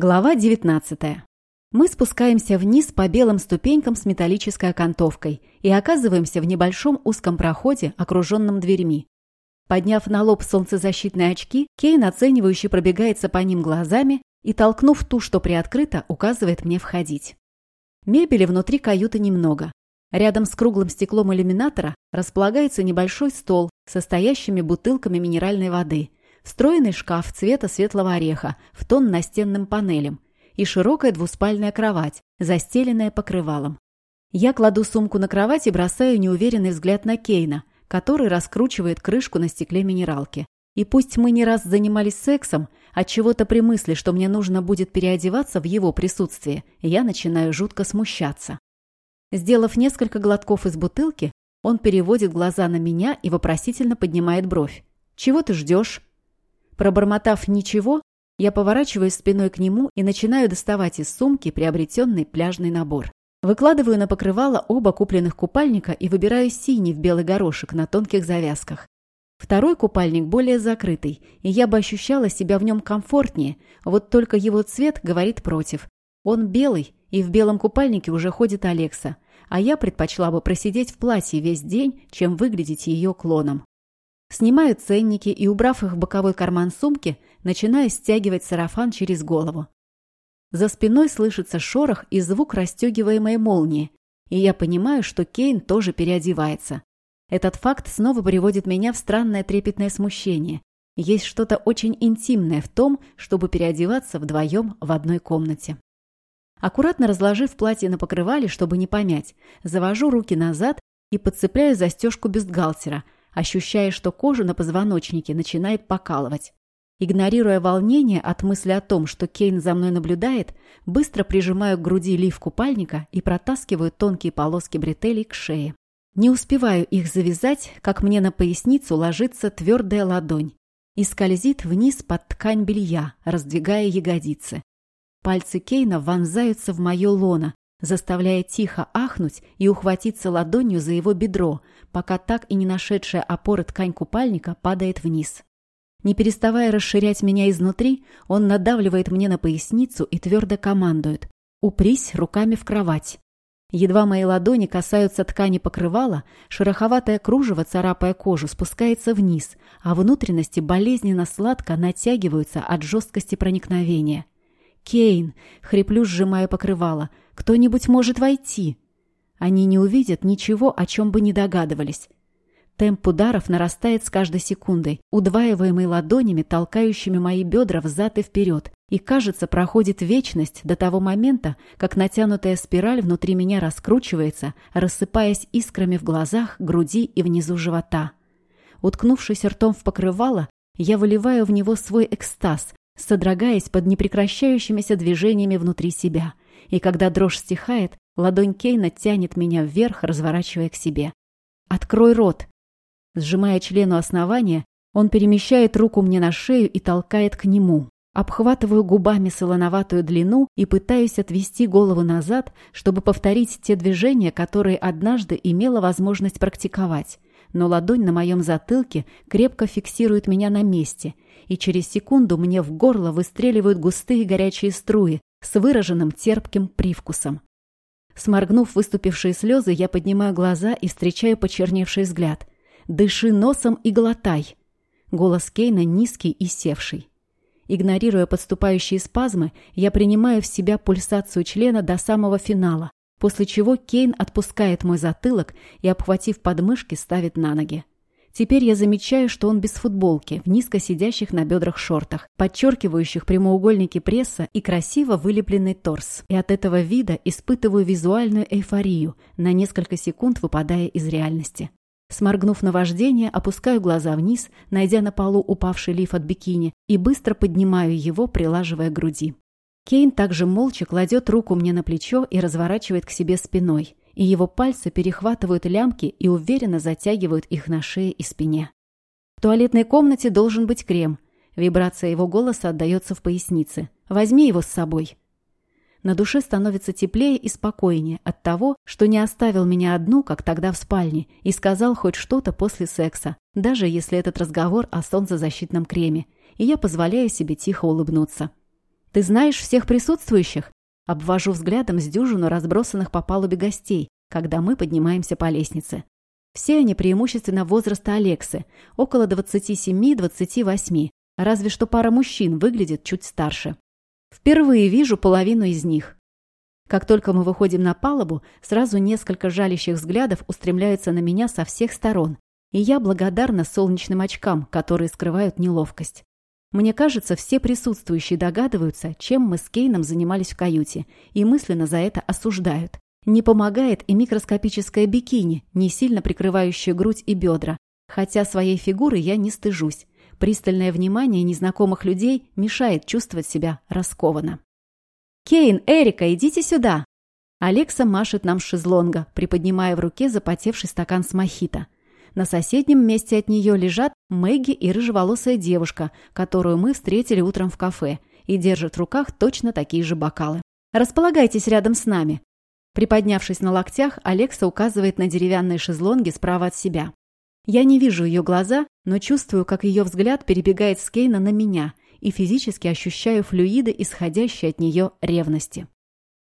Глава 19. Мы спускаемся вниз по белым ступенькам с металлической окантовкой и оказываемся в небольшом узком проходе, окруженном дверьми. Подняв на лоб солнцезащитные очки, Кейн оценивающе пробегается по ним глазами и, толкнув ту, что приоткрыта, указывает мне входить. Мебели внутри каюты немного. Рядом с круглым стеклом иллюминатора располагается небольшой стол со стоящими бутылками минеральной воды – встроенный шкаф цвета светлого ореха в тон настенным панелям и широкая двуспальная кровать, застеленная покрывалом. Я кладу сумку на кровать и бросаю неуверенный взгляд на Кейна, который раскручивает крышку на стекле минералки. И пусть мы не раз занимались сексом, от чего-то при мысли, что мне нужно будет переодеваться в его присутствии, я начинаю жутко смущаться. Сделав несколько глотков из бутылки, он переводит глаза на меня и вопросительно поднимает бровь. «Чего ты ждешь?» Пробормотав «ничего», я поворачиваюсь спиной к нему и начинаю доставать из сумки приобретенный пляжный набор. Выкладываю на покрывало оба купленных купальника и выбираю синий в белый горошек на тонких завязках. Второй купальник более закрытый, и я бы ощущала себя в нем комфортнее, вот только его цвет говорит против. Он белый, и в белом купальнике уже ходит Алекса, а я предпочла бы просидеть в платье весь день, чем выглядеть ее клоном. Снимаю ценники и, убрав их в боковой карман сумки, начинаю стягивать сарафан через голову. За спиной слышится шорох и звук расстегиваемой молнии, и я понимаю, что Кейн тоже переодевается. Этот факт снова приводит меня в странное трепетное смущение. Есть что-то очень интимное в том, чтобы переодеваться вдвоем в одной комнате. Аккуратно разложив платье на покрывале, чтобы не помять, завожу руки назад и подцепляю застежку бюстгальтера – ощущая, что кожа на позвоночнике начинает покалывать. Игнорируя волнение от мысли о том, что Кейн за мной наблюдает, быстро прижимаю к груди лиф купальника и протаскиваю тонкие полоски бретелей к шее. Не успеваю их завязать, как мне на поясницу ложится твердая ладонь и скользит вниз под ткань белья, раздвигая ягодицы. Пальцы Кейна вонзаются в мое лоно, заставляя тихо ахнуть и ухватиться ладонью за его бедро, пока так и не нашедшая опоры ткань купальника падает вниз. Не переставая расширять меня изнутри, он надавливает мне на поясницу и твердо командует «Упрись руками в кровать». Едва мои ладони касаются ткани покрывала, шероховатое кружево, царапая кожу, спускается вниз, а внутренности болезненно сладко натягиваются от жесткости проникновения. «Кейн!» — хриплю, сжимая покрывало. «Кто-нибудь может войти!» Они не увидят ничего, о чем бы не догадывались. Темп ударов нарастает с каждой секундой, удваиваемый ладонями, толкающими мои бедра взад и вперед. И, кажется, проходит вечность до того момента, как натянутая спираль внутри меня раскручивается, рассыпаясь искрами в глазах, груди и внизу живота. Уткнувшись ртом в покрывало, я выливаю в него свой экстаз, содрогаясь под непрекращающимися движениями внутри себя. И когда дрожь стихает, ладонь Кейна тянет меня вверх, разворачивая к себе. «Открой рот!» Сжимая члену основания, он перемещает руку мне на шею и толкает к нему. Обхватываю губами солоноватую длину и пытаюсь отвести голову назад, чтобы повторить те движения, которые однажды имела возможность практиковать. Но ладонь на моем затылке крепко фиксирует меня на месте – и через секунду мне в горло выстреливают густые горячие струи с выраженным терпким привкусом. Сморгнув выступившие слезы, я поднимаю глаза и встречаю почерневший взгляд. «Дыши носом и глотай!» Голос Кейна низкий и севший. Игнорируя подступающие спазмы, я принимаю в себя пульсацию члена до самого финала, после чего Кейн отпускает мой затылок и, обхватив подмышки, ставит на ноги. Теперь я замечаю, что он без футболки, в низко сидящих на бедрах шортах, подчеркивающих прямоугольники пресса и красиво вылепленный торс. И от этого вида испытываю визуальную эйфорию, на несколько секунд выпадая из реальности. Сморгнув на вождение, опускаю глаза вниз, найдя на полу упавший лиф от бикини, и быстро поднимаю его, прилаживая к груди. Кейн также молча кладет руку мне на плечо и разворачивает к себе спиной и его пальцы перехватывают лямки и уверенно затягивают их на шее и спине. В туалетной комнате должен быть крем. Вибрация его голоса отдается в пояснице. «Возьми его с собой». На душе становится теплее и спокойнее от того, что не оставил меня одну, как тогда в спальне, и сказал хоть что-то после секса, даже если этот разговор о солнцезащитном креме, и я позволяю себе тихо улыбнуться. Ты знаешь всех присутствующих?» Обвожу взглядом с дюжину разбросанных по палубе гостей, когда мы поднимаемся по лестнице. Все они преимущественно возраста Алексы, около 27-28, разве что пара мужчин выглядит чуть старше. Впервые вижу половину из них. Как только мы выходим на палубу, сразу несколько жалящих взглядов устремляются на меня со всех сторон, и я благодарна солнечным очкам, которые скрывают неловкость. Мне кажется, все присутствующие догадываются, чем мы с Кейном занимались в каюте, и мысленно за это осуждают. Не помогает и микроскопическое бикини, не сильно прикрывающее грудь и бедра, хотя своей фигуры я не стыжусь. Пристальное внимание незнакомых людей мешает чувствовать себя раскованно. «Кейн, Эрика, идите сюда!» Алекса машет нам с шезлонга, приподнимая в руке запотевший стакан с мохито. На соседнем месте от нее лежат Мэгги и рыжеволосая девушка, которую мы встретили утром в кафе, и держат в руках точно такие же бокалы. «Располагайтесь рядом с нами». Приподнявшись на локтях, Алекса указывает на деревянные шезлонги справа от себя. Я не вижу ее глаза, но чувствую, как ее взгляд перебегает с Кейна на меня и физически ощущаю флюиды, исходящие от нее ревности.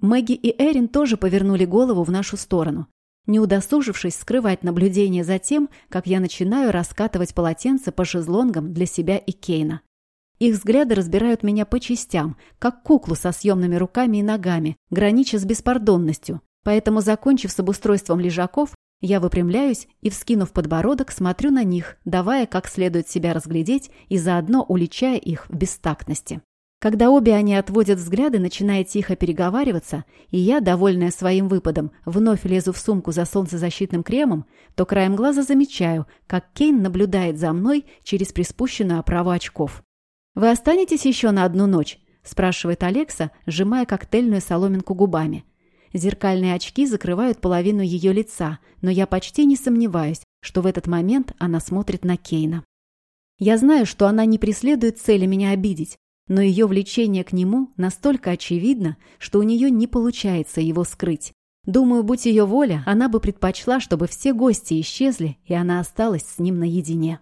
Мэгги и Эрин тоже повернули голову в нашу сторону, не удосужившись скрывать наблюдение за тем, как я начинаю раскатывать полотенце по шезлонгам для себя и Кейна. Их взгляды разбирают меня по частям, как куклу со съемными руками и ногами, гранича с беспардонностью. Поэтому, закончив с обустройством лежаков, я выпрямляюсь и, вскинув подбородок, смотрю на них, давая как следует себя разглядеть и заодно уличая их в бестактности. Когда обе они отводят взгляды, начиная тихо переговариваться, и я, довольная своим выпадом, вновь лезу в сумку за солнцезащитным кремом, то краем глаза замечаю, как Кейн наблюдает за мной через приспущенную оправу очков. «Вы останетесь еще на одну ночь?» – спрашивает Алекса, сжимая коктейльную соломинку губами. Зеркальные очки закрывают половину ее лица, но я почти не сомневаюсь, что в этот момент она смотрит на Кейна. Я знаю, что она не преследует цели меня обидеть, но ее влечение к нему настолько очевидно, что у нее не получается его скрыть. Думаю, будь ее воля, она бы предпочла, чтобы все гости исчезли, и она осталась с ним наедине.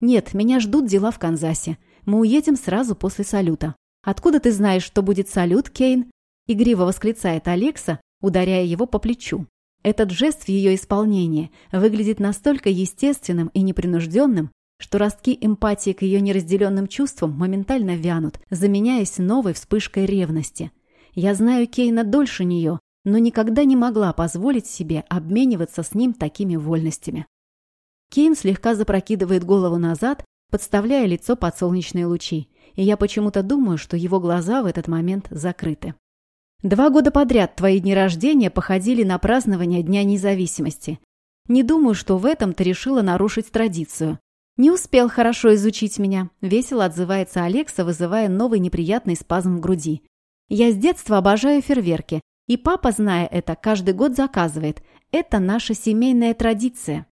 «Нет, меня ждут дела в Канзасе. Мы уедем сразу после салюта». «Откуда ты знаешь, что будет салют, Кейн?» Игриво восклицает Алекса, ударяя его по плечу. Этот жест в ее исполнении выглядит настолько естественным и непринужденным, что ростки эмпатии к ее неразделенным чувствам моментально вянут, заменяясь новой вспышкой ревности. Я знаю Кейна дольше нее, но никогда не могла позволить себе обмениваться с ним такими вольностями. Кейн слегка запрокидывает голову назад, подставляя лицо под солнечные лучи, и я почему-то думаю, что его глаза в этот момент закрыты. Два года подряд твои дни рождения походили на празднование Дня независимости. Не думаю, что в этом ты решила нарушить традицию. «Не успел хорошо изучить меня», — весело отзывается Алекса, вызывая новый неприятный спазм в груди. «Я с детства обожаю фейерверки, и папа, зная это, каждый год заказывает. Это наша семейная традиция».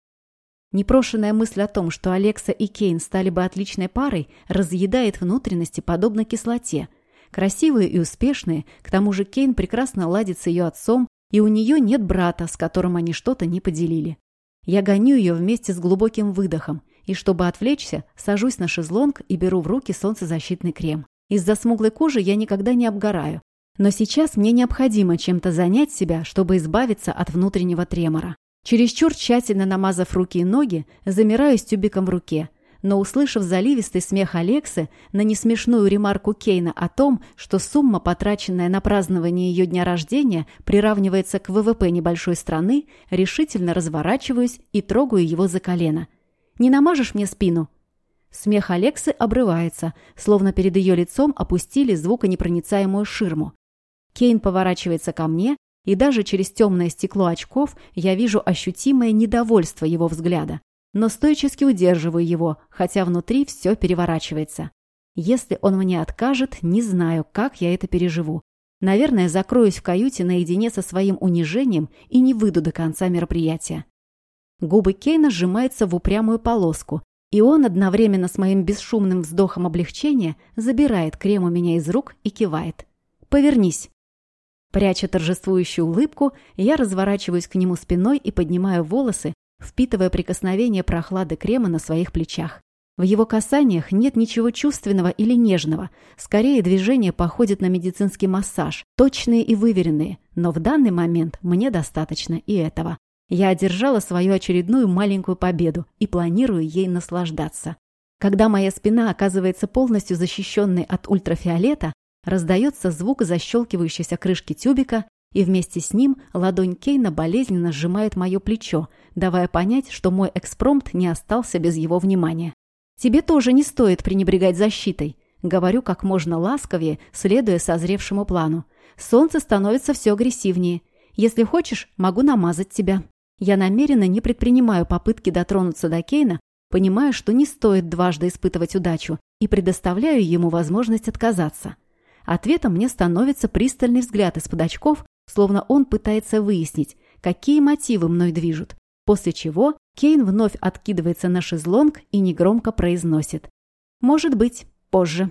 Непрошенная мысль о том, что Алекса и Кейн стали бы отличной парой, разъедает внутренности подобно кислоте. Красивые и успешные, к тому же Кейн прекрасно ладит с ее отцом, и у нее нет брата, с которым они что-то не поделили. Я гоню ее вместе с глубоким выдохом – и чтобы отвлечься, сажусь на шезлонг и беру в руки солнцезащитный крем. Из-за смуглой кожи я никогда не обгораю. Но сейчас мне необходимо чем-то занять себя, чтобы избавиться от внутреннего тремора. Чересчур тщательно намазав руки и ноги, замираю с тюбиком в руке. Но, услышав заливистый смех Алексы на несмешную ремарку Кейна о том, что сумма, потраченная на празднование ее дня рождения, приравнивается к ВВП небольшой страны, решительно разворачиваюсь и трогаю его за колено. Не намажешь мне спину?» Смех Алексы обрывается, словно перед ее лицом опустили звуконепроницаемую ширму. Кейн поворачивается ко мне, и даже через темное стекло очков я вижу ощутимое недовольство его взгляда. Но стойчески удерживаю его, хотя внутри все переворачивается. Если он мне откажет, не знаю, как я это переживу. Наверное, закроюсь в каюте наедине со своим унижением и не выйду до конца мероприятия. Губы Кейна сжимаются в упрямую полоску, и он одновременно с моим бесшумным вздохом облегчения забирает крем у меня из рук и кивает. «Повернись». Пряча торжествующую улыбку, я разворачиваюсь к нему спиной и поднимаю волосы, впитывая прикосновение прохлады крема на своих плечах. В его касаниях нет ничего чувственного или нежного. Скорее, движение походит на медицинский массаж. Точные и выверенные. Но в данный момент мне достаточно и этого. Я одержала свою очередную маленькую победу и планирую ей наслаждаться. Когда моя спина оказывается полностью защищенной от ультрафиолета, раздается звук защелкивающейся крышки тюбика, и вместе с ним ладонь Кейна болезненно сжимает мое плечо, давая понять, что мой экспромт не остался без его внимания. «Тебе тоже не стоит пренебрегать защитой», — говорю как можно ласковее, следуя созревшему плану. «Солнце становится все агрессивнее. Если хочешь, могу намазать тебя». Я намеренно не предпринимаю попытки дотронуться до Кейна, понимая, что не стоит дважды испытывать удачу, и предоставляю ему возможность отказаться. Ответом мне становится пристальный взгляд из-под очков, словно он пытается выяснить, какие мотивы мной движут, после чего Кейн вновь откидывается на шезлонг и негромко произносит. «Может быть, позже».